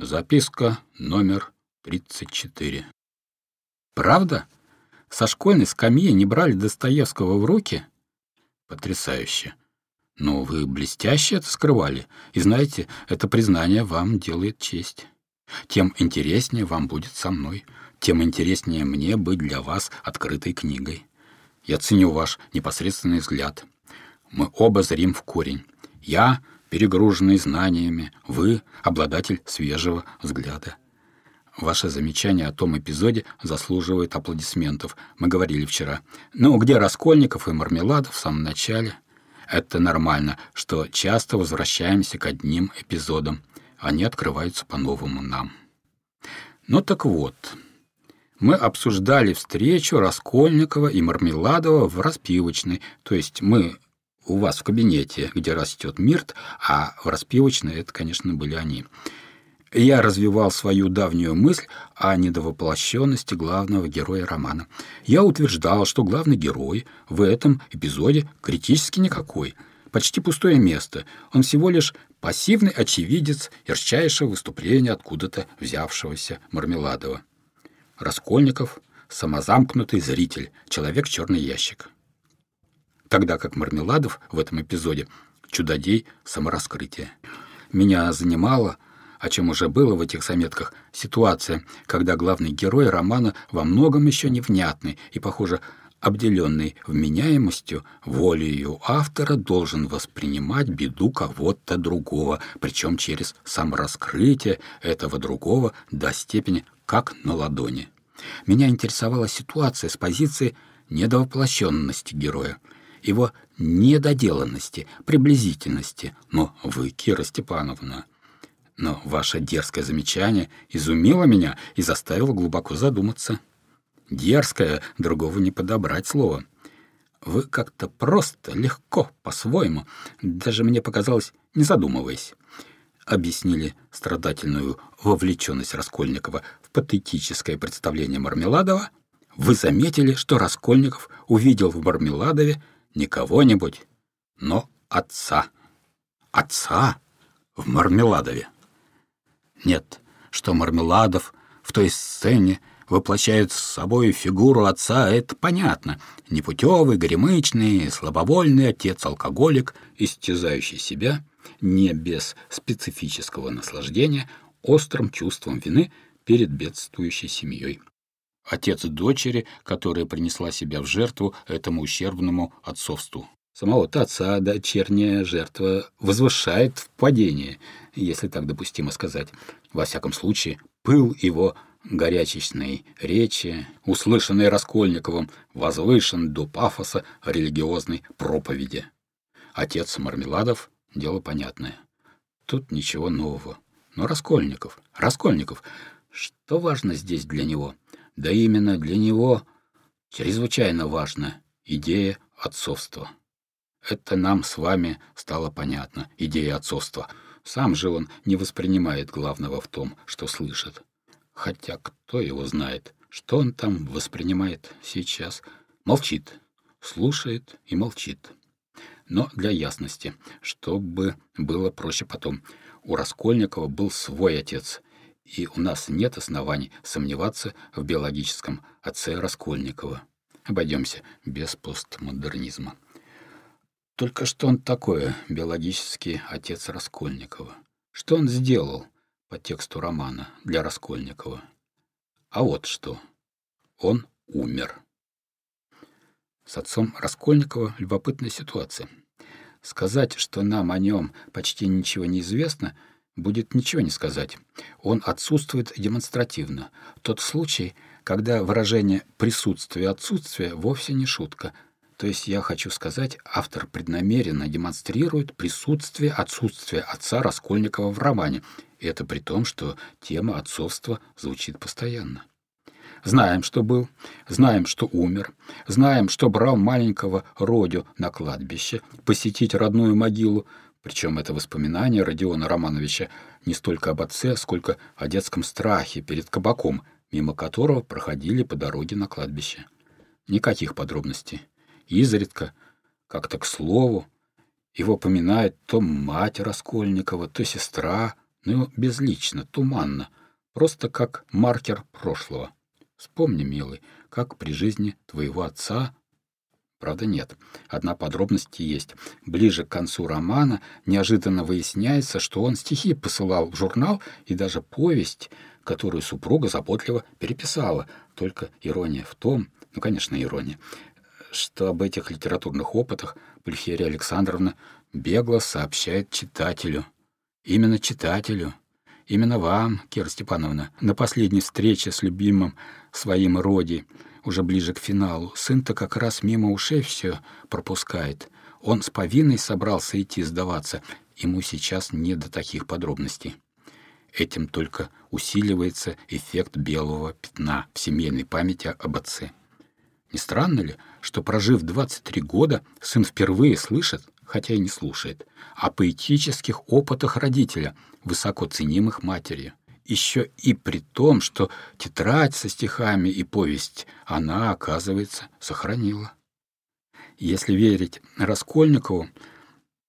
Записка номер 34. Правда? Со школьной скамьи не брали Достоевского в руки? Потрясающе. Но вы блестяще это скрывали. И знаете, это признание вам делает честь. Тем интереснее вам будет со мной. Тем интереснее мне быть для вас открытой книгой. Я ценю ваш непосредственный взгляд. Мы оба зрим в корень. Я перегруженный знаниями, вы — обладатель свежего взгляда. Ваше замечание о том эпизоде заслуживает аплодисментов. Мы говорили вчера. Ну, где Раскольников и Мармеладов в самом начале? Это нормально, что часто возвращаемся к одним эпизодам. Они открываются по-новому нам. Ну так вот, мы обсуждали встречу Раскольникова и Мармеладова в распивочной, то есть мы у вас в кабинете, где растет мирт, а в распивочной это, конечно, были они. Я развивал свою давнюю мысль о недовоплощенности главного героя романа. Я утверждал, что главный герой в этом эпизоде критически никакой, почти пустое место. Он всего лишь пассивный очевидец ярчайшего выступления откуда-то взявшегося Мармеладова. Раскольников — самозамкнутый зритель, человек-черный ящик тогда как Мармеладов в этом эпизоде — чудодей самораскрытия. Меня занимало, о чем уже было в этих заметках, ситуация, когда главный герой романа во многом еще невнятный и, похоже, обделенный вменяемостью, волею автора должен воспринимать беду кого-то другого, причем через самораскрытие этого другого до степени как на ладони. Меня интересовала ситуация с позиции недовоплощенности героя его недоделанности, приблизительности. Но вы, Кира Степановна, но ваше дерзкое замечание изумило меня и заставило глубоко задуматься. Дерзкое, другого не подобрать слово. Вы как-то просто, легко, по-своему, даже мне показалось, не задумываясь, объяснили страдательную вовлеченность Раскольникова в патетическое представление Мармеладова, вы заметили, что Раскольников увидел в Мармеладове не кого-нибудь, но отца. Отца в Мармеладове. Нет, что Мармеладов в той сцене воплощает с собой фигуру отца, это понятно. Непутевый, горемычный, слабовольный отец-алкоголик, истязающий себя не без специфического наслаждения острым чувством вины перед бедствующей семьей отец дочери, которая принесла себя в жертву этому ущербному отцовству. Самого-то отца дочерняя жертва возвышает в падении, если так допустимо сказать. Во всяком случае, пыл его горячечной речи, услышанной Раскольниковым, возвышен до пафоса религиозной проповеди. Отец Мармеладов — дело понятное. Тут ничего нового. Но Раскольников, Раскольников, что важно здесь для него — да именно для него чрезвычайно важна идея отцовства. Это нам с вами стало понятно, идея отцовства. Сам же он не воспринимает главного в том, что слышит. Хотя кто его знает, что он там воспринимает сейчас. Молчит, слушает и молчит. Но для ясности, чтобы было проще потом, у Раскольникова был свой отец, и у нас нет оснований сомневаться в биологическом отце Раскольникова. Обойдемся без постмодернизма. Только что он такое, биологический отец Раскольникова? Что он сделал по тексту романа для Раскольникова? А вот что. Он умер. С отцом Раскольникова любопытная ситуация. Сказать, что нам о нем почти ничего не известно — будет ничего не сказать. Он отсутствует демонстративно. Тот случай, когда выражение «присутствие отсутствие» вовсе не шутка. То есть я хочу сказать, автор преднамеренно демонстрирует присутствие отсутствия отца Раскольникова в романе. И это при том, что тема отцовства звучит постоянно. Знаем, что был, знаем, что умер, знаем, что брал маленького Родю на кладбище посетить родную могилу, причем это воспоминание Родиона Романовича не столько об отце, сколько о детском страхе перед кабаком, мимо которого проходили по дороге на кладбище. Никаких подробностей. Изредка, как-то к слову, его поминает то мать Раскольникова, то сестра, но безлично, туманно, просто как маркер прошлого. Вспомни, милый, как при жизни твоего отца Правда, нет. Одна подробность есть. Ближе к концу романа неожиданно выясняется, что он стихи посылал в журнал и даже повесть, которую супруга заботливо переписала. Только ирония в том, ну, конечно, ирония, что об этих литературных опытах Пульхерия Александровна бегло сообщает читателю. Именно читателю. Именно вам, Кира Степановна, на последней встрече с любимым своим Роди, уже ближе к финалу, сын-то как раз мимо ушей все пропускает. Он с повинной собрался идти сдаваться. Ему сейчас не до таких подробностей. Этим только усиливается эффект белого пятна в семейной памяти об отце. Не странно ли, что, прожив 23 года, сын впервые слышит, хотя и не слушает, о поэтических опытах родителя, высоко ценимых матерью? Еще и при том, что тетрадь со стихами и повесть она, оказывается, сохранила. Если верить Раскольникову,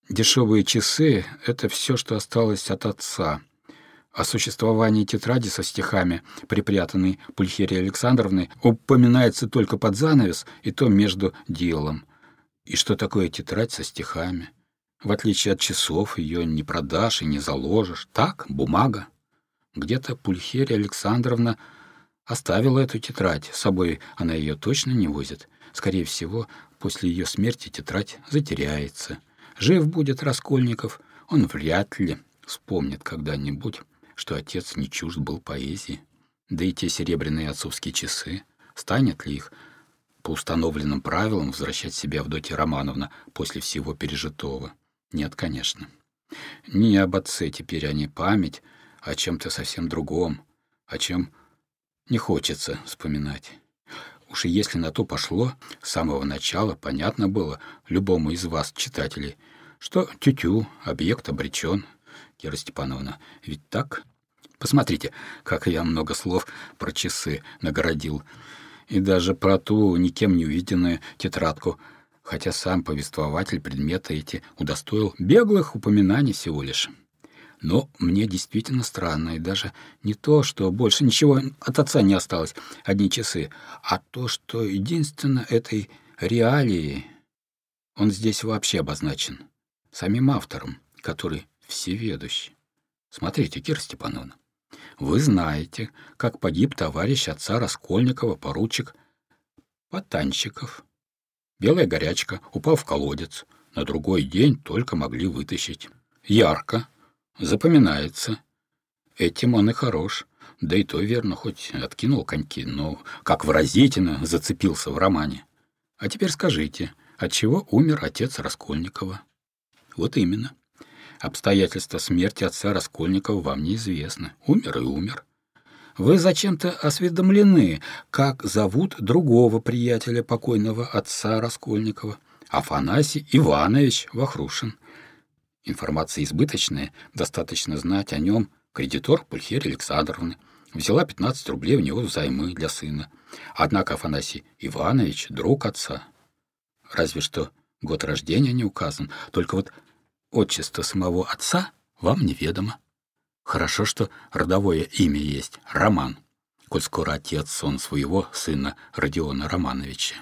дешевые часы — это все, что осталось от отца. О существовании тетради со стихами, припрятанной Пульхерией Александровной, упоминается только под занавес, и то между делом. И что такое тетрадь со стихами? В отличие от часов, ее не продашь и не заложишь. Так, бумага. Где-то Пульхерия Александровна оставила эту тетрадь. С собой она ее точно не возит. Скорее всего, после ее смерти тетрадь затеряется. Жив будет Раскольников, он вряд ли вспомнит когда-нибудь, что отец не чужд был поэзии. Да и те серебряные отцовские часы, станет ли их по установленным правилам возвращать себе Авдотья Романовна после всего пережитого? Нет, конечно. Не об отце теперь они память, о чем-то совсем другом, о чем не хочется вспоминать. Уж и если на то пошло, с самого начала понятно было любому из вас, читателей, что тю-тю, объект обречен, Кира Степановна. Ведь так? Посмотрите, как я много слов про часы нагородил. И даже про ту никем не увиденную тетрадку, хотя сам повествователь предмета эти удостоил беглых упоминаний всего лишь. Но мне действительно странно, и даже не то, что больше ничего от отца не осталось, одни часы, а то, что единственно этой реалии он здесь вообще обозначен самим автором, который всеведущий. Смотрите, Кира Степановна, вы знаете, как погиб товарищ отца Раскольникова, поручик Потанщиков. Белая горячка, упал в колодец. На другой день только могли вытащить. Ярко, запоминается. Этим он и хорош. Да и то верно, хоть откинул коньки, но как выразительно зацепился в романе. А теперь скажите, от чего умер отец Раскольникова? Вот именно. Обстоятельства смерти отца Раскольникова вам неизвестны. Умер и умер. Вы зачем-то осведомлены, как зовут другого приятеля покойного отца Раскольникова, Афанасий Иванович Вахрушин. Информация избыточная, достаточно знать о нем кредитор Пульхерии Александровны. Взяла 15 рублей у него взаймы для сына. Однако Афанасий Иванович — друг отца. Разве что год рождения не указан, только вот отчество самого отца вам неведомо. Хорошо, что родовое имя есть — Роман, коль скоро отец он своего сына Родиона Романовича.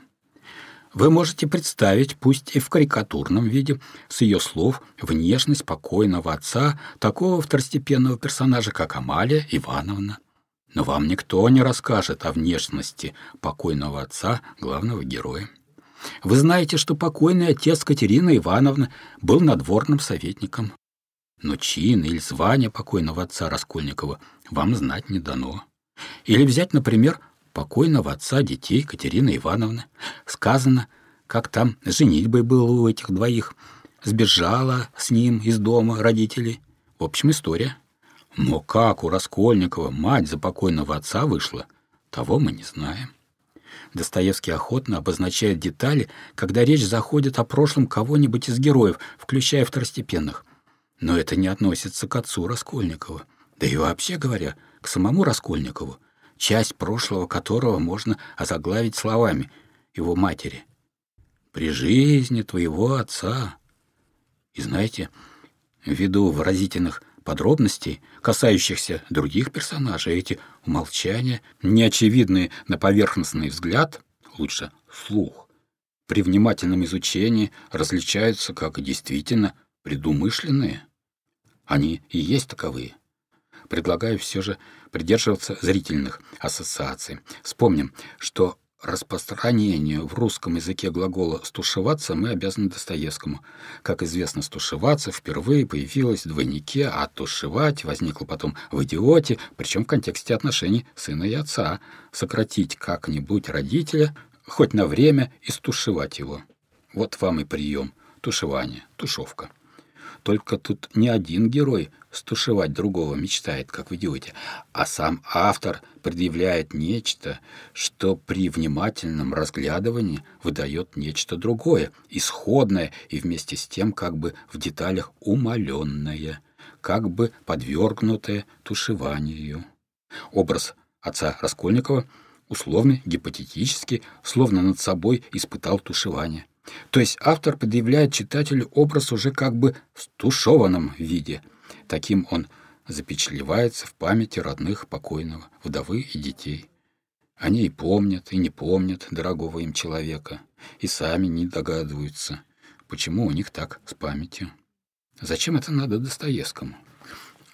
Вы можете представить, пусть и в карикатурном виде, с ее слов, внешность покойного отца, такого второстепенного персонажа, как Амалия Ивановна. Но вам никто не расскажет о внешности покойного отца, главного героя. Вы знаете, что покойный отец Катерина Ивановна был надворным советником. Но чин или звание покойного отца Раскольникова вам знать не дано. Или взять, например, покойного отца детей Катерины Ивановны. Сказано, как там женитьбой было у этих двоих. Сбежала с ним из дома родителей. В общем, история. Но как у Раскольникова мать за покойного отца вышла, того мы не знаем. Достоевский охотно обозначает детали, когда речь заходит о прошлом кого-нибудь из героев, включая второстепенных. Но это не относится к отцу Раскольникова. Да и вообще говоря, к самому Раскольникову часть прошлого которого можно озаглавить словами его матери. «При жизни твоего отца». И знаете, ввиду выразительных подробностей, касающихся других персонажей, эти умолчания, неочевидные на поверхностный взгляд, лучше слух, при внимательном изучении различаются как действительно предумышленные. Они и есть таковые. Предлагаю все же придерживаться зрительных ассоциаций. Вспомним, что распространению в русском языке глагола «стушеваться» мы обязаны Достоевскому. Как известно, «стушеваться» впервые появилось в двойнике, а «тушевать» возникло потом в «идиоте», причем в контексте отношений сына и отца. Сократить как-нибудь родителя, хоть на время, и стушевать его. Вот вам и прием. Тушевание, тушевка. Только тут не один герой стушевать другого мечтает, как в «Идиоте», а сам автор предъявляет нечто, что при внимательном разглядывании выдает нечто другое, исходное и вместе с тем как бы в деталях умаленное, как бы подвергнутое тушеванию. Образ отца Раскольникова условный, гипотетический, словно над собой испытал тушевание. То есть автор предъявляет читателю образ уже как бы в стушеванном виде. Таким он запечатлевается в памяти родных покойного, вдовы и детей. Они и помнят, и не помнят дорогого им человека, и сами не догадываются, почему у них так с памятью. Зачем это надо Достоевскому?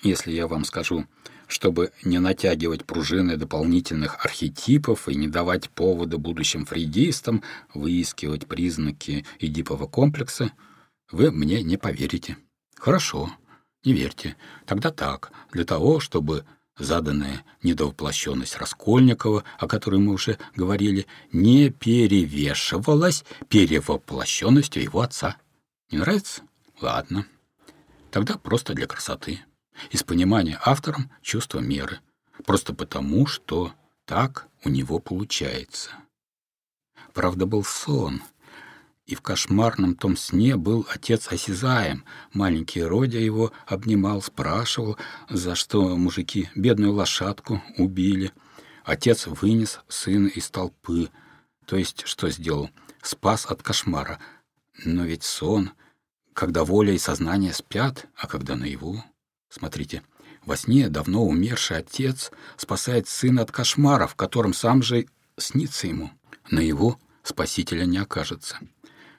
Если я вам скажу, чтобы не натягивать пружины дополнительных архетипов и не давать повода будущим фрейдистам выискивать признаки Эдипова комплекса, вы мне не поверите. Хорошо, не верьте. Тогда так, для того, чтобы заданная недовоплощенность Раскольникова, о которой мы уже говорили, не перевешивалась перевоплощенностью его отца. Не нравится? Ладно. Тогда просто для красоты из понимания автором чувства меры, просто потому, что так у него получается. Правда, был сон, и в кошмарном том сне был отец осязаем. Маленький Родя его обнимал, спрашивал, за что мужики бедную лошадку убили. Отец вынес сына из толпы, то есть что сделал? Спас от кошмара. Но ведь сон, когда воля и сознание спят, а когда наяву. Смотрите, во сне давно умерший отец спасает сына от кошмаров, которым сам же снится ему. На его спасителя не окажется.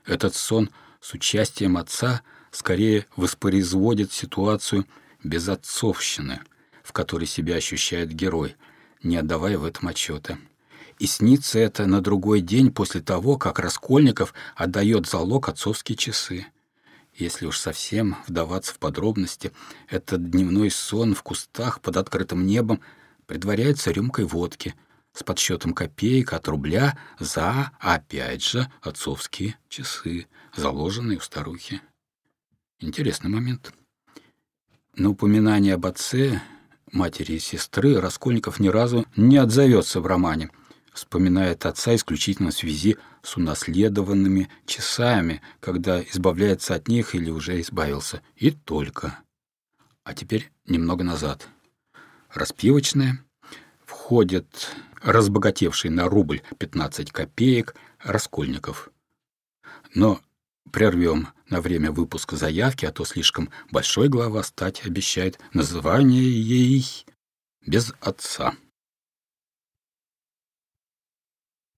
Этот сон с участием отца скорее воспроизводит ситуацию безотцовщины, в которой себя ощущает герой, не отдавая в этом отчета. И снится это на другой день после того, как Раскольников отдает залог отцовские часы. Если уж совсем вдаваться в подробности, этот дневной сон в кустах под открытым небом предваряется рюмкой водки с подсчетом копеек от рубля за, опять же, отцовские часы, заложенные у старухи. Интересный момент. На упоминание об отце, матери и сестры Раскольников ни разу не отзовется в романе — вспоминает отца исключительно в связи с унаследованными часами, когда избавляется от них или уже избавился. И только. А теперь немного назад. Распивочная. Входит разбогатевший на рубль 15 копеек Раскольников. Но прервем на время выпуска заявки, а то слишком большой глава стать обещает название ей «Без отца».